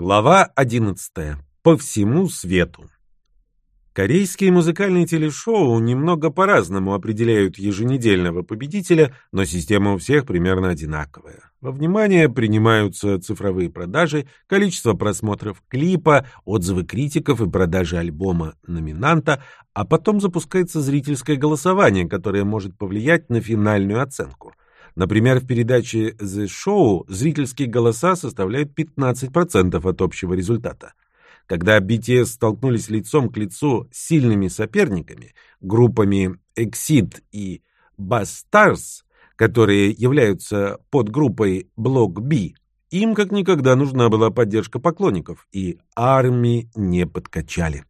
Глава 11. По всему свету. Корейские музыкальные телешоу немного по-разному определяют еженедельного победителя, но система у всех примерно одинаковая. Во внимание принимаются цифровые продажи, количество просмотров клипа, отзывы критиков и продажи альбома номинанта, а потом запускается зрительское голосование, которое может повлиять на финальную оценку. Например, в передаче The Show зрительские голоса составляют 15% от общего результата. Когда BTS столкнулись лицом к лицу с сильными соперниками, группами Exit и Bastars, которые являются подгруппой Block B, им как никогда нужна была поддержка поклонников, и армии не подкачали.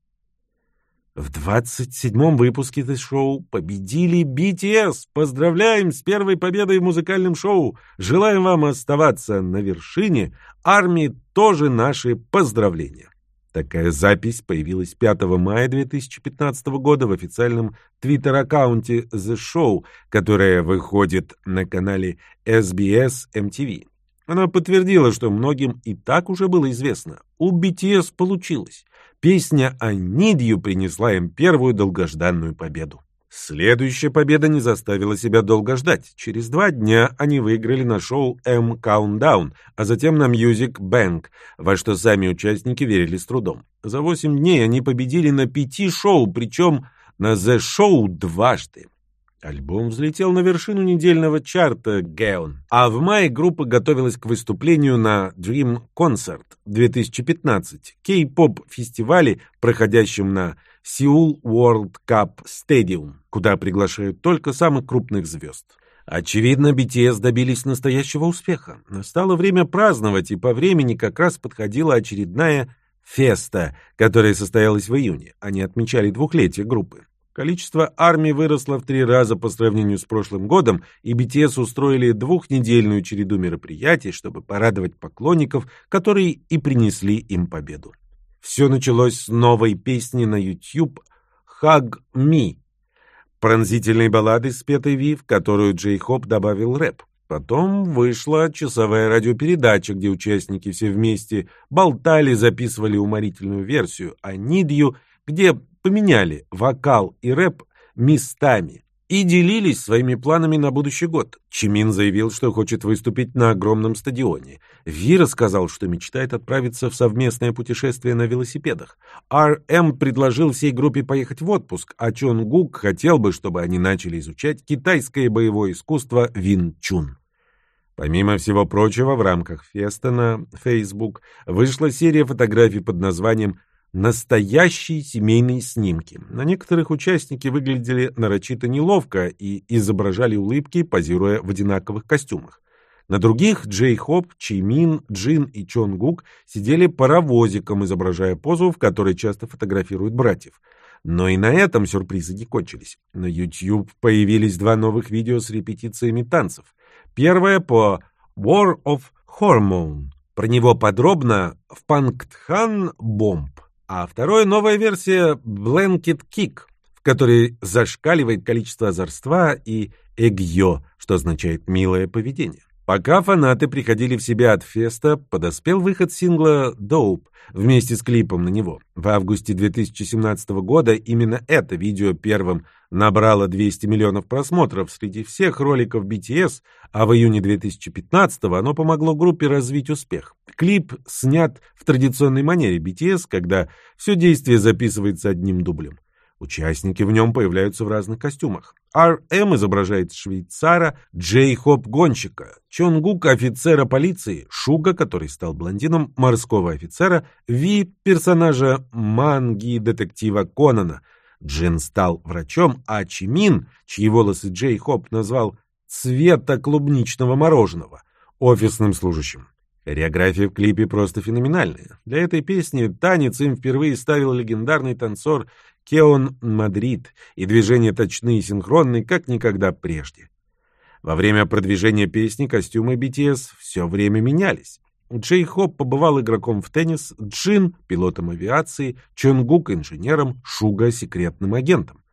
В 27-м выпуске The шоу победили BTS. Поздравляем с первой победой в музыкальном шоу. Желаем вам оставаться на вершине. Армии тоже наши поздравления. Такая запись появилась 5 мая 2015 года в официальном твиттер-аккаунте The Show, которая выходит на канале SBS MTV. Она подтвердила, что многим и так уже было известно. У BTS получилось. Песня о Нидью принесла им первую долгожданную победу. Следующая победа не заставила себя долго ждать. Через два дня они выиграли на шоу M Countdown, а затем на Music Bank, во что сами участники верили с трудом. За восемь дней они победили на пяти шоу, причем на The Show дважды. Альбом взлетел на вершину недельного чарта Геон, а в мае группа готовилась к выступлению на Dream Concert 2015, кей-поп фестивале, проходящем на Seoul World Cup Stadium, куда приглашают только самых крупных звезд. Очевидно, BTS добились настоящего успеха. Настало время праздновать, и по времени как раз подходила очередная феста, которая состоялась в июне. Они отмечали двухлетие группы. Количество армий выросло в три раза по сравнению с прошлым годом, и BTS устроили двухнедельную череду мероприятий, чтобы порадовать поклонников, которые и принесли им победу. Все началось с новой песни на YouTube «Hug Me», пронзительной баллады, спетой Ви, в которую Джей Хоп добавил рэп. Потом вышла часовая радиопередача, где участники все вместе болтали, записывали уморительную версию, а Нидью, где поменяли вокал и рэп местами и делились своими планами на будущий год. Чимин заявил, что хочет выступить на огромном стадионе. Ви сказал, что мечтает отправиться в совместное путешествие на велосипедах. РМ предложил всей группе поехать в отпуск, а Чон Гук хотел бы, чтобы они начали изучать китайское боевое искусство Вин Чун. Помимо всего прочего, в рамках феста на Facebook вышла серия фотографий под названием Настоящие семейные снимки. На некоторых участники выглядели нарочито неловко и изображали улыбки, позируя в одинаковых костюмах. На других Джей Хоп, Чи Мин, Джин и Чон Гук сидели паровозиком, изображая позу, в которой часто фотографируют братьев. Но и на этом сюрпризы не кончились. На YouTube появились два новых видео с репетициями танцев. Первое по War of Hormone. Про него подробно в Панктхан Бомб а второе — новая версия Blanket Kick, в которой зашкаливает количество озорства и эгьё, что означает «милое поведение». Пока фанаты приходили в себя от феста, подоспел выход сингла «Dope» вместе с клипом на него. В августе 2017 года именно это видео первым набрало 200 миллионов просмотров среди всех роликов BTS, а в июне 2015 оно помогло группе развить успех. Клип снят в традиционной манере BTS, когда все действие записывается одним дублем. Участники в нем появляются в разных костюмах. RM изображает швейцара, Джей Хоп гонщика, Чонгук офицера полиции, Шуга, который стал блондином, морского офицера, Ви персонажа манги детектива Конана. Джин стал врачом, а Чимин, чьи волосы Джей Хоп назвал цвета клубничного мороженого, офисным служащим. Хореография в клипе просто феноменальная. Для этой песни танец им впервые ставил легендарный танцор Кеон Мадрид, и движения точны и синхронны, как никогда прежде. Во время продвижения песни костюмы BTS все время менялись. Джей Хоп побывал игроком в теннис, Джин — пилотом авиации, Чонгук — инженером, Шуга — секретным агентом.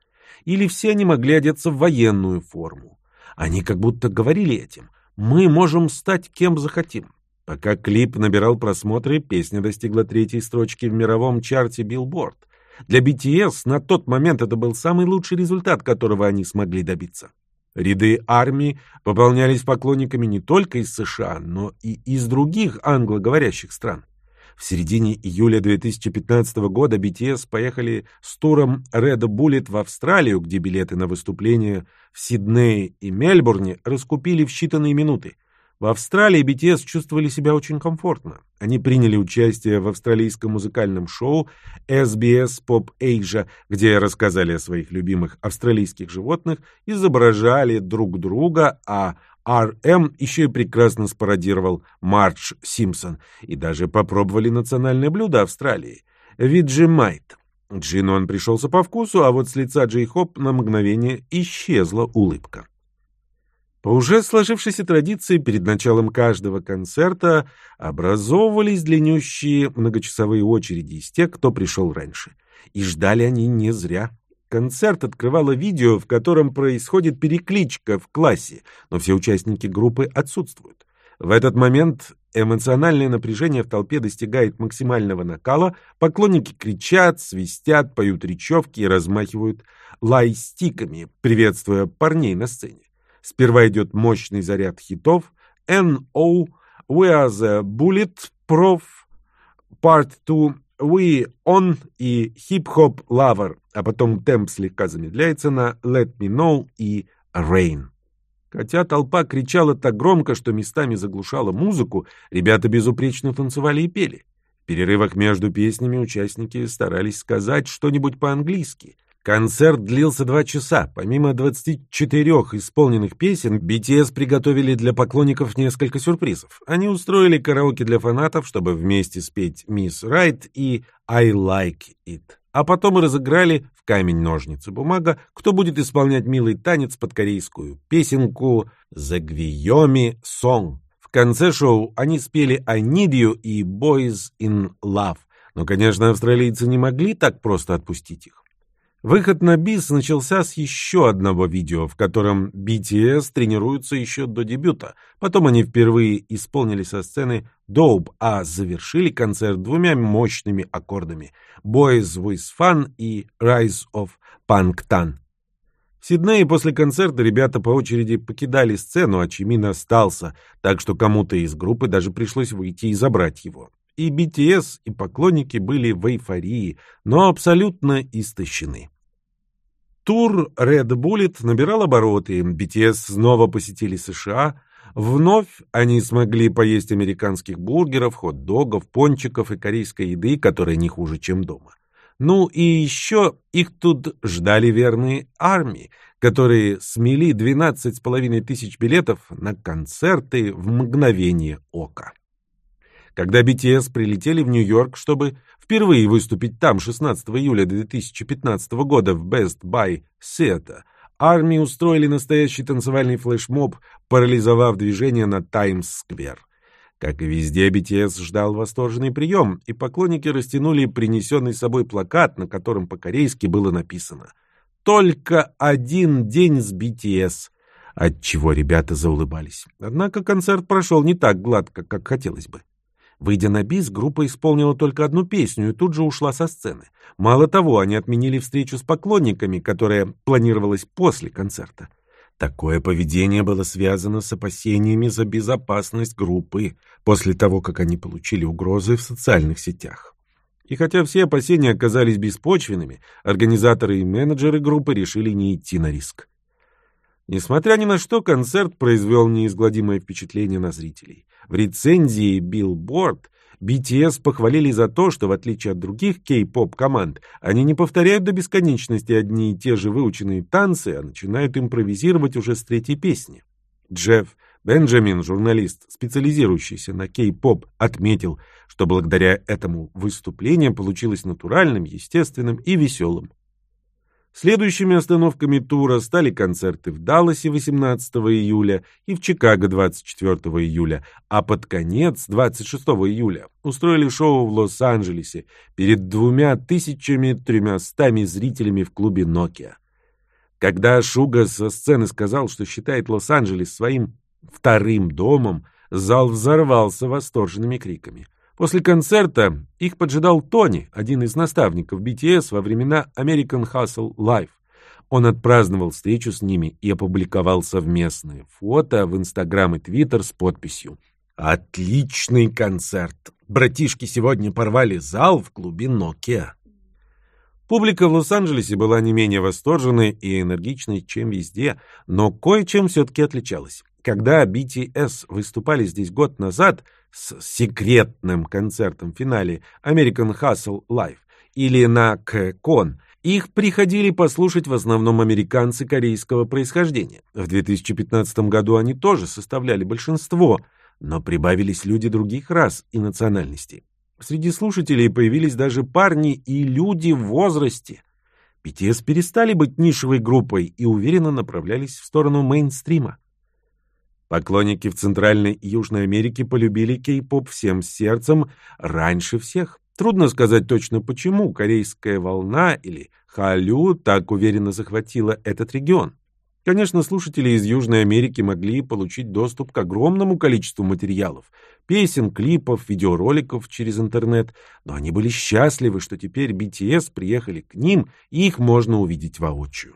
Или все они могли одеться в военную форму. Они как будто говорили этим «Мы можем стать кем захотим». Пока клип набирал просмотры, песня достигла третьей строчки в мировом чарте Billboard. Для BTS на тот момент это был самый лучший результат, которого они смогли добиться. Ряды армии пополнялись поклонниками не только из США, но и из других англоговорящих стран. В середине июля 2015 года BTS поехали с туром Red Bullet в Австралию, где билеты на выступления в Сиднее и Мельбурне раскупили в считанные минуты. В Австралии BTS чувствовали себя очень комфортно. Они приняли участие в австралийском музыкальном шоу SBS Pop Asia, где рассказали о своих любимых австралийских животных, изображали друг друга, а RM еще и прекрасно спародировал Мардж Симпсон и даже попробовали национальное блюдо Австралии – виджемайт. Джину он пришелся по вкусу, а вот с лица Джей Хоп на мгновение исчезла улыбка. По уже сложившейся традиции перед началом каждого концерта образовывались длиннющие многочасовые очереди из тех, кто пришел раньше. И ждали они не зря. Концерт открывало видео, в котором происходит перекличка в классе, но все участники группы отсутствуют. В этот момент эмоциональное напряжение в толпе достигает максимального накала, поклонники кричат, свистят, поют речевки и размахивают лайстиками, приветствуя парней на сцене. Сперва идет мощный заряд хитов N.O. We are the Bullet Prof. Part 2 We On и Hip Hop Lover, а потом темп слегка замедляется на Let Me Know и Rain. Хотя толпа кричала так громко, что местами заглушала музыку, ребята безупречно танцевали и пели. В перерывах между песнями участники старались сказать что-нибудь по-английски — Концерт длился два часа. Помимо 24 исполненных песен, BTS приготовили для поклонников несколько сюрпризов. Они устроили караоке для фанатов, чтобы вместе спеть «Miss Right» и «I Like It». А потом разыграли в камень-ножницы-бумага, кто будет исполнять милый танец под корейскую песенку «Загвиоми Song». В конце шоу они спели «I Need You» и «Boys in Love». Но, конечно, австралийцы не могли так просто отпустить их. Выход на бис начался с еще одного видео, в котором BTS тренируются еще до дебюта. Потом они впервые исполнили со сцены «Dope», а завершили концерт двумя мощными аккордами «Boys with Fun» и «Rise of Punktan». В Сиднее после концерта ребята по очереди покидали сцену, а Чимин остался, так что кому-то из группы даже пришлось выйти и забрать его. И BTS, и поклонники были в эйфории, но абсолютно истощены. Тур Red Bullet набирал обороты, BTS снова посетили США, Вновь они смогли поесть американских бургеров, хот-догов, пончиков и корейской еды, которая не хуже, чем дома. Ну и еще их тут ждали верные армии, которые смели 12,5 тысяч билетов на концерты в мгновение ока. Когда BTS прилетели в Нью-Йорк, чтобы впервые выступить там 16 июля 2015 года в Best Buy Theater, армии устроили настоящий танцевальный флешмоб, парализовав движение на Таймс-сквер. Как и везде, BTS ждал восторженный прием, и поклонники растянули принесенный с собой плакат, на котором по-корейски было написано «Только один день с BTS», отчего ребята заулыбались. Однако концерт прошел не так гладко, как хотелось бы. Выйдя на бис, группа исполнила только одну песню и тут же ушла со сцены. Мало того, они отменили встречу с поклонниками, которая планировалась после концерта. Такое поведение было связано с опасениями за безопасность группы после того, как они получили угрозы в социальных сетях. И хотя все опасения оказались беспочвенными, организаторы и менеджеры группы решили не идти на риск. Несмотря ни на что, концерт произвел неизгладимое впечатление на зрителей. В рецензии Billboard BTS похвалили за то, что в отличие от других кей-поп команд, они не повторяют до бесконечности одни и те же выученные танцы, а начинают импровизировать уже с третьей песни. Джефф Бенджамин, журналист, специализирующийся на кей-поп, отметил, что благодаря этому выступление получилось натуральным, естественным и веселым. Следующими остановками тура стали концерты в Далласе 18 июля и в Чикаго 24 июля, а под конец, 26 июля, устроили шоу в Лос-Анджелесе перед двумя тысячами тремястами зрителями в клубе Nokia. Когда Шуга со сцены сказал, что считает Лос-Анджелес своим вторым домом, Зал взорвался восторженными криками. После концерта их поджидал Тони, один из наставников BTS во времена American Hustle Live. Он отпраздновал встречу с ними и опубликовал совместные фото в Инстаграм и Твиттер с подписью «Отличный концерт! Братишки сегодня порвали зал в клубе Nokia». Публика в Лос-Анджелесе была не менее восторженной и энергичной, чем везде, но кое-чем все-таки отличалась. Когда BTS выступали здесь год назад с секретным концертом в финале American Hustle Live или на ККОН, их приходили послушать в основном американцы корейского происхождения. В 2015 году они тоже составляли большинство, но прибавились люди других рас и национальностей. Среди слушателей появились даже парни и люди в возрасте. BTS перестали быть нишевой группой и уверенно направлялись в сторону мейнстрима. Поклонники в Центральной и Южной Америке полюбили кей-поп всем сердцем раньше всех. Трудно сказать точно почему корейская волна или Халю так уверенно захватила этот регион. Конечно, слушатели из Южной Америки могли получить доступ к огромному количеству материалов, песен, клипов, видеороликов через интернет, но они были счастливы, что теперь BTS приехали к ним, и их можно увидеть воочию.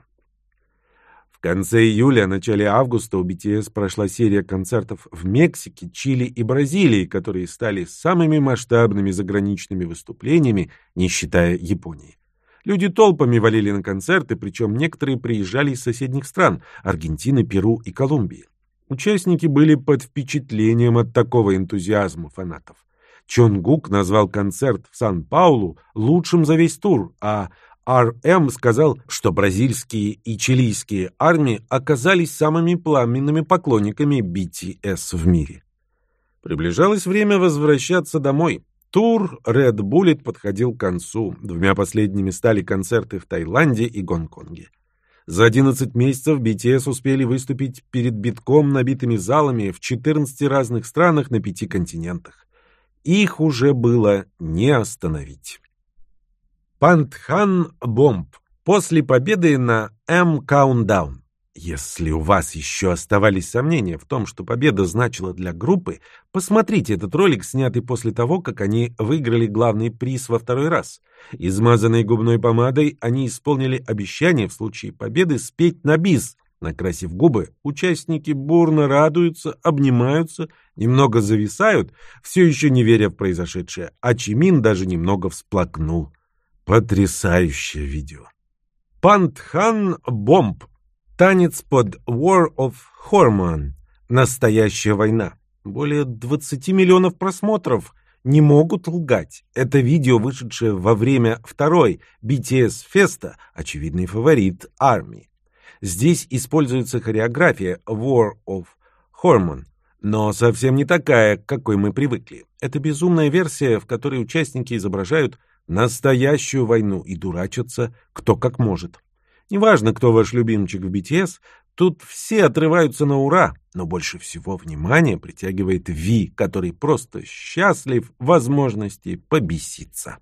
Конце июля, начале августа у BTS прошла серия концертов в Мексике, Чили и Бразилии, которые стали самыми масштабными заграничными выступлениями, не считая Японии. Люди толпами валили на концерты, причем некоторые приезжали из соседних стран – Аргентины, Перу и Колумбии. Участники были под впечатлением от такого энтузиазма фанатов. Чонгук назвал концерт в Сан-Паулу лучшим за весь тур, а РМ сказал, что бразильские и чилийские армии оказались самыми пламенными поклонниками BTS в мире. Приближалось время возвращаться домой. Тур Red Bullet подходил к концу. Двумя последними стали концерты в Таиланде и Гонконге. За 11 месяцев BTS успели выступить перед битком набитыми залами в 14 разных странах на пяти континентах. Их уже было не остановить. Пантхан Бомб. После победы на Countdown. Если у вас еще оставались сомнения в том, что победа значила для группы, посмотрите этот ролик, снятый после того, как они выиграли главный приз во второй раз. Измазанной губной помадой они исполнили обещание в случае победы спеть на бис. Накрасив губы, участники бурно радуются, обнимаются, немного зависают, все еще не веря в произошедшее, а Чимин даже немного всплакнул. Потрясающее видео. Пантхан Бомб Танец под War of Hormone. Настоящая война. Более 20 миллионов просмотров. Не могут лгать. Это видео, вышедшее во время второй BTS феста, очевидный фаворит армии. Здесь используется хореография War of Hormone, но совсем не такая, к какой мы привыкли. Это безумная версия, в которой участники изображают настоящую войну и дурачатся кто как может. Неважно, кто ваш любимчик в BTS, тут все отрываются на ура, но больше всего внимание притягивает Ви, который просто счастлив возможности побеситься.